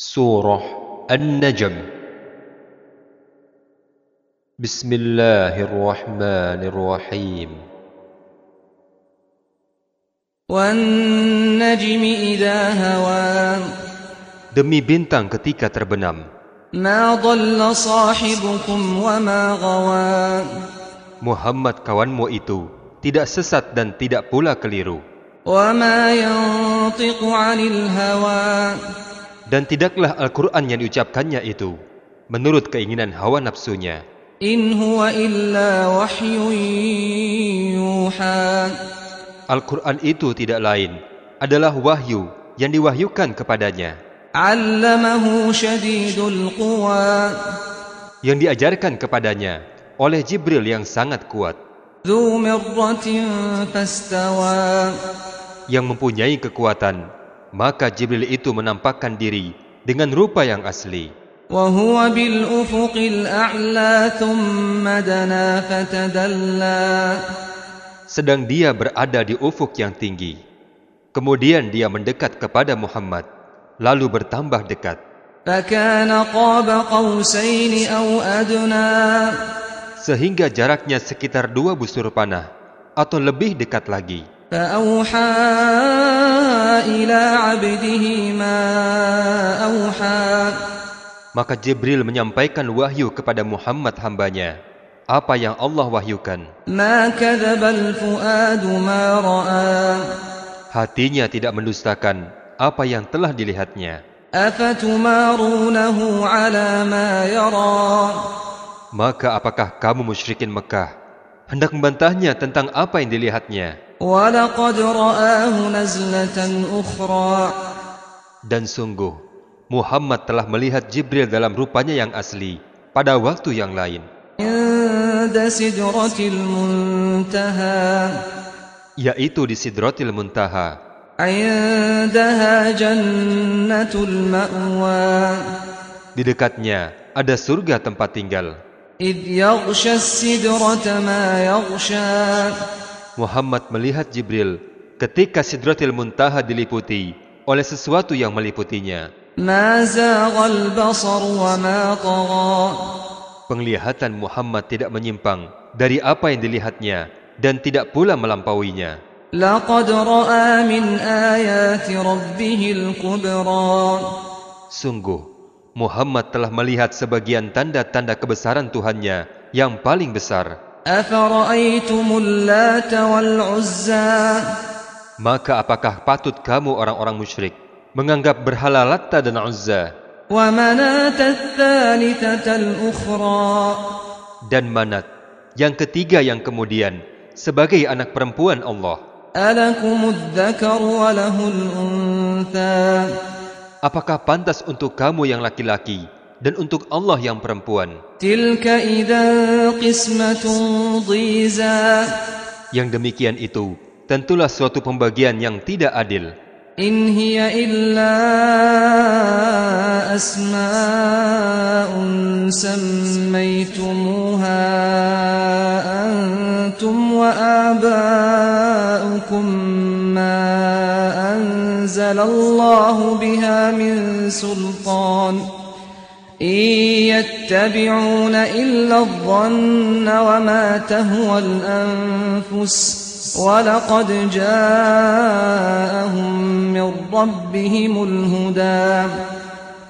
Surah An-Najm Bismillahirrahmanirrahim وَالنَّجْمِ إِذَا هَوَى Demi bintang ketika terbenam مَا ضَلَّ صَاحِبُكُمْ وَمَا غَوَى Muhammad kawanmu itu tidak sesat dan tidak pula keliru وَمَا يَنطِقُ عَنِ الْهَوَى dan tidaklah Al-Quran yang diucapkannya itu menurut keinginan hawa nafsunya. In. Al-Quran itu tidak lain adalah wahyu yang diwahyukan kepadanya. Yang diajarkan kepadanya oleh Jibril yang sangat kuat. Yang mempunyai kekuatan maka Jibril itu menampakkan diri dengan rupa yang asli. Sedang dia berada di ufuk yang tinggi. Kemudian dia mendekat kepada Muhammad, lalu bertambah dekat. Sehingga jaraknya sekitar dua busur panah atau lebih dekat lagi. فأوحى إلى عبده ما أوحى Maka Jibril menyampaikan wahyu kepada Muhammad hambanya apa yang Allah wahyukan. ما كذب الفؤاد ما رأى Hatinya tidak mendustakan apa yang telah dilihatnya. أفتمارونه على ما يرى Maka apakah kamu musyrikin Mekah hendak membantahnya tentang apa yang dilihatnya? ولقد رآه نزلة أخرى Dan sungguh, Muhammad telah melihat Jibril dalam rupanya yang asli pada waktu yang lain, عند سدرة المنتهى yaitu di Sidratil Muntaha. عندها جنة المأوى Di dekatnya ada surga tempat tinggal. Muhammad melihat Jibril ketika Sidratil Muntaha diliputi oleh sesuatu yang meliputinya. Penglihatan Muhammad tidak menyimpang dari apa yang dilihatnya dan tidak pula melampauinya. Sungguh, Muhammad telah melihat sebagian tanda-tanda kebesaran Tuhannya yang paling besar. Maka apakah patut kamu orang-orang musyrik menganggap berhala Latta dan Uzza? dan Manat yang ketiga yang kemudian sebagai anak perempuan Allah. Apakah pantas untuk kamu yang laki-laki dan untuk Allah yang perempuan. Yang demikian itu tentulah suatu pembagian yang tidak adil. In hiya illa asma'un sammaytumuha antum wa aba'ukum ma anzalallahu biha min sultan. يتبعون إلا الظن وما تهوى الأنفس ولقد جاءهم من ربهم الهدى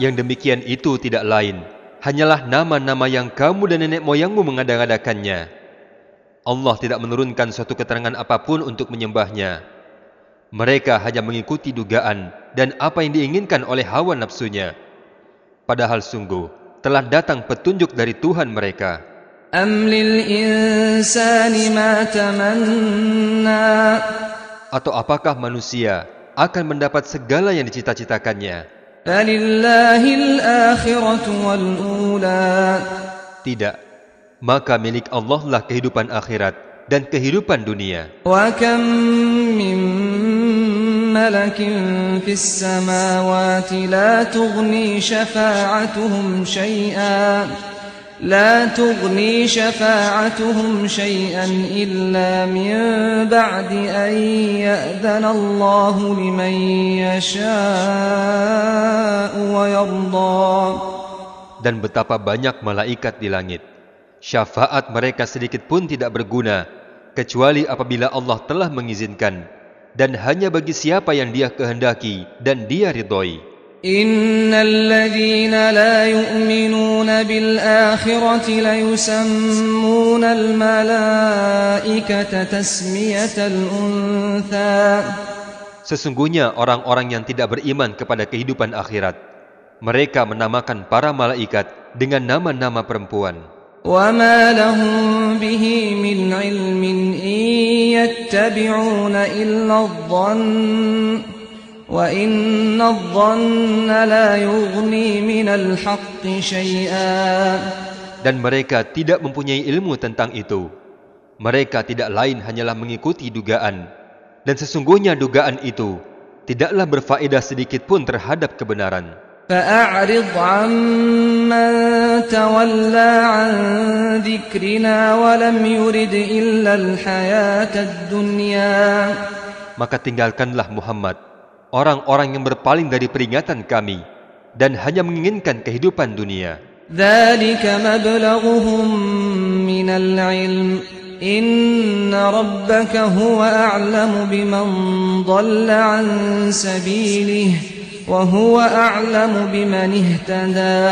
Yang demikian itu tidak lain, hanyalah nama-nama yang kamu dan nenek moyangmu mengada-ngadakannya. Allah tidak menurunkan suatu keterangan apapun untuk menyembahnya. Mereka hanya mengikuti dugaan dan apa yang diinginkan oleh hawa nafsunya. Padahal sungguh telah datang petunjuk dari Tuhan mereka. Atau apakah manusia akan mendapat segala yang dicita-citakannya? Tidak, maka milik Allah lah kehidupan akhirat dan kehidupan dunia. وكم من ملك في السماوات لا تغني شفاعتهم شيئا لا تغني شفاعتهم شيئا إلا من بعد أن يأذن الله لمن يشاء ويرضى dan betapa banyak malaikat di langit. Syafaat mereka sedikit pun tidak berguna, kecuali apabila Allah telah mengizinkan, dan hanya bagi siapa yang dia kehendaki dan dia ridhoi. La yu'minuna bil la yusammuna al malaikata tasmiyatal untha. Sesungguhnya orang-orang yang tidak beriman kepada kehidupan akhirat, mereka menamakan para malaikat dengan nama-nama perempuan. وما لهم به من علم إن يتبعون إلا الظن وإن الظن لا يغني من الحق شيئا Dan mereka tidak mempunyai ilmu tentang itu. Mereka tidak lain hanyalah mengikuti dugaan. Dan sesungguhnya dugaan itu tidaklah berfaedah sedikit pun terhadap kebenaran. فأعرض عمن تولى عن ذكرنا ولم يرد إلا الحياة الدنيا Maka tinggalkanlah Muhammad, orang-orang yang berpaling dari peringatan kami, dan hanya menginginkan kehidupan dunia. ذلك مبلغهم من العلم إن ربك هو أعلم بمن ضل عن سبيله وهو أعلم بمن اهتدى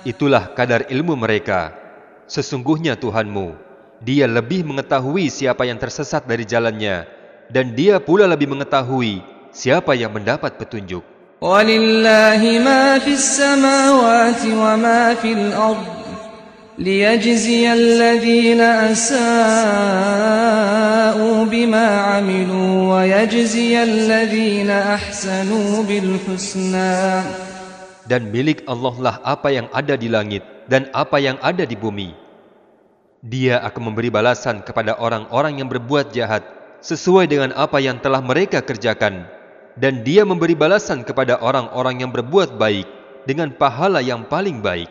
Itulah kadar ilmu mereka. Sesungguhnya Tuhanmu, Dia lebih mengetahui siapa yang tersesat dari jalannya, dan Dia pula lebih mengetahui siapa yang mendapat petunjuk. ولله ما في السماوات وما في الأرض ليجزي الذين أساءوا بما عملوا ويجزي الذين أحسنوا بالحسنى Dan milik Allah lah apa yang ada di langit dan apa yang ada di bumi. Dia akan memberi balasan kepada orang-orang yang berbuat jahat sesuai dengan apa yang telah mereka kerjakan. Dan dia memberi balasan kepada orang-orang yang berbuat baik dengan pahala yang paling baik.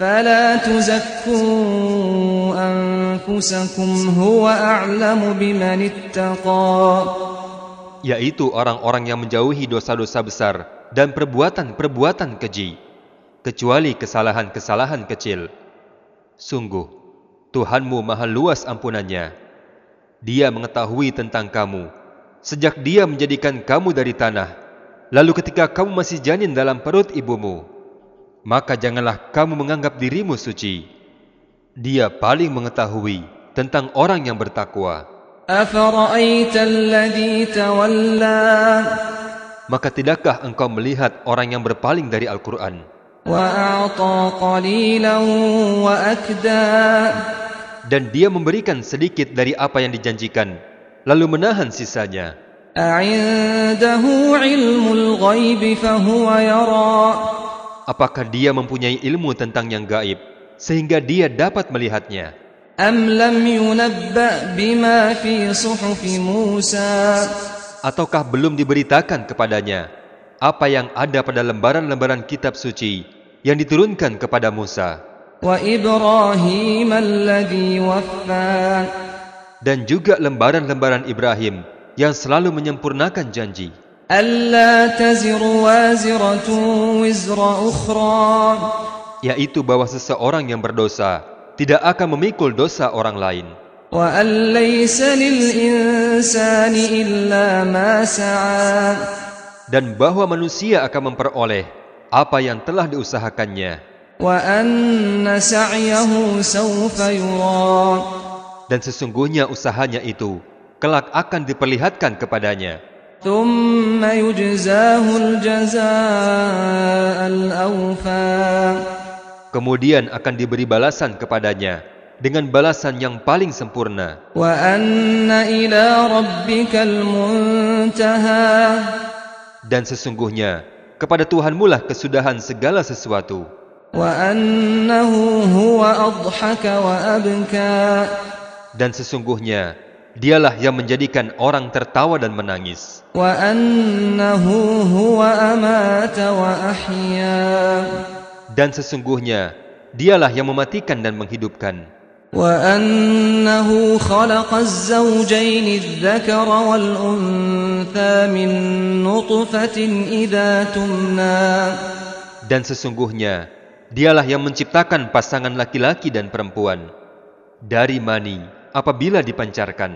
فلا تزكوا أنفسكم هو أعلم بمن اتقى Yaitu orang-orang yang menjauhi dosa-dosa besar dan perbuatan-perbuatan keji, kecuali kesalahan-kesalahan kecil. Sungguh, Tuhanmu maha luas ampunannya. Dia mengetahui tentang kamu, sejak dia menjadikan kamu dari tanah, lalu ketika kamu masih janin dalam perut ibumu. Maka janganlah kamu menganggap dirimu suci. Dia paling mengetahui tentang orang yang bertakwa. أفرأيت الذي تولى Maka tidakkah engkau melihat orang yang berpaling dari Al-Quran وأعطى قليلا وأكدى dan dia memberikan sedikit dari apa yang dijanjikan, lalu menahan sisanya? أعنده علم الغيب فهو يرى Apakah dia mempunyai ilmu tentang yang gaib sehingga dia dapat melihatnya? Ataukah belum diberitakan kepadanya apa yang ada pada lembaran-lembaran kitab suci yang diturunkan kepada Musa? Dan juga lembaran-lembaran Ibrahim yang selalu menyempurnakan janji ألا تزر وازرة وزر أخرى yaitu bahwa seseorang yang berdosa tidak akan memikul dosa orang lain وأن ليس للإنسان إلا ما سعى dan bahwa manusia akan memperoleh apa yang telah diusahakannya وأن سعيه سوف يرى dan sesungguhnya usahanya itu kelak akan diperlihatkan kepadanya ثم يجزاه الجزاء الأوفى kemudian akan diberi balasan kepadanya dengan balasan yang paling sempurna وأن إلى ربك المنتهى dan sesungguhnya kepada Tuhanmu lah kesudahan segala sesuatu وأنه هو أضحك وأبكى Dan sesungguhnya dialah yang menjadikan orang tertawa dan menangis. Dan sesungguhnya, dialah yang mematikan dan menghidupkan. Dan sesungguhnya, dialah yang menciptakan pasangan laki-laki dan perempuan. Dari mani, apabila dipancarkan.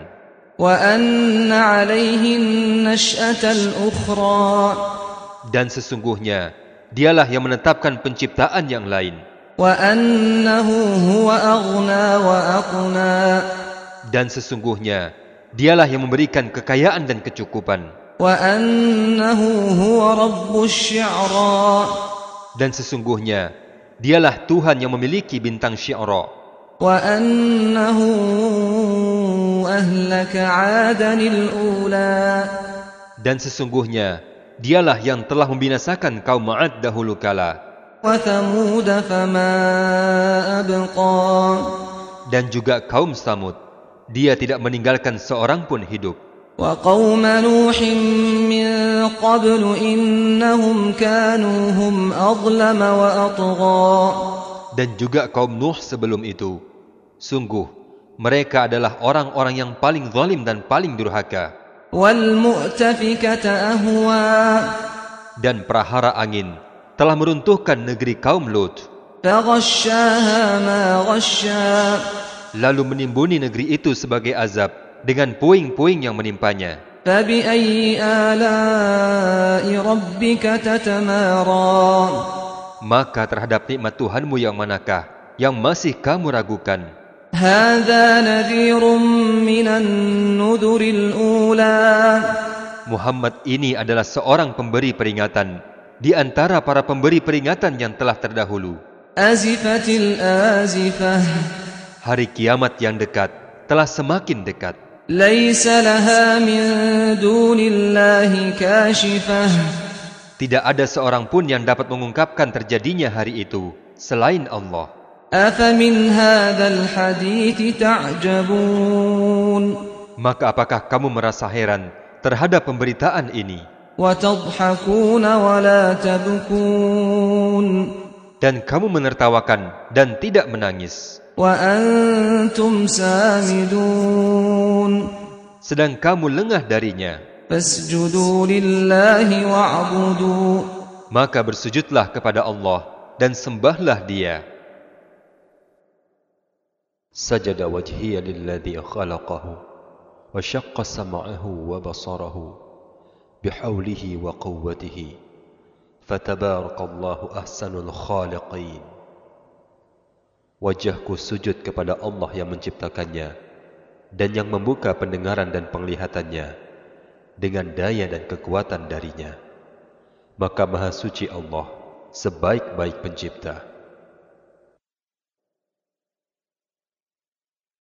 Dan sesungguhnya, dialah yang menetapkan penciptaan yang lain. Dan sesungguhnya, dialah yang memberikan kekayaan dan kecukupan. Dan sesungguhnya, dialah Tuhan yang memiliki bintang syi'ra. Dan sesungguhnya dialah yang telah membinasakan kaum Ma'ad dahulu kala. Dan juga kaum Samud. Dia tidak meninggalkan seorang pun hidup. وقوم Dan juga kaum Nuh sebelum itu. Sungguh, mereka adalah orang-orang yang paling zalim dan paling durhaka. والمؤتفكة أهوى Dan prahara angin telah meruntuhkan negeri kaum Lut. فغشاها ما غشى Lalu menimbuni negeri itu sebagai azab dengan puing-puing yang menimpanya. فبأي آلاء ربك تتمارى maka terhadap nikmat Tuhanmu yang manakah yang masih kamu ragukan? Muhammad ini adalah seorang pemberi peringatan di antara para pemberi peringatan yang telah terdahulu. Hari kiamat yang dekat telah semakin dekat. Tidak ada seorang pun yang dapat mengungkapkan terjadinya hari itu selain Allah. Maka apakah kamu merasa heran terhadap pemberitaan ini? Dan kamu menertawakan dan tidak menangis. Sedang kamu lengah darinya. Maka bersujudlah kepada Allah dan sembahlah dia. Sajada wajhiya lilladhi khalaqahu wa syaqqa sam'ahu wa basarahu bihawlihi wa quwwatihi fatabarakallahu ahsanul khaliqin. Wajahku sujud kepada Allah yang menciptakannya dan yang membuka pendengaran dan penglihatannya dengan daya dan kekuatan darinya. Maka Maha Suci Allah sebaik-baik pencipta.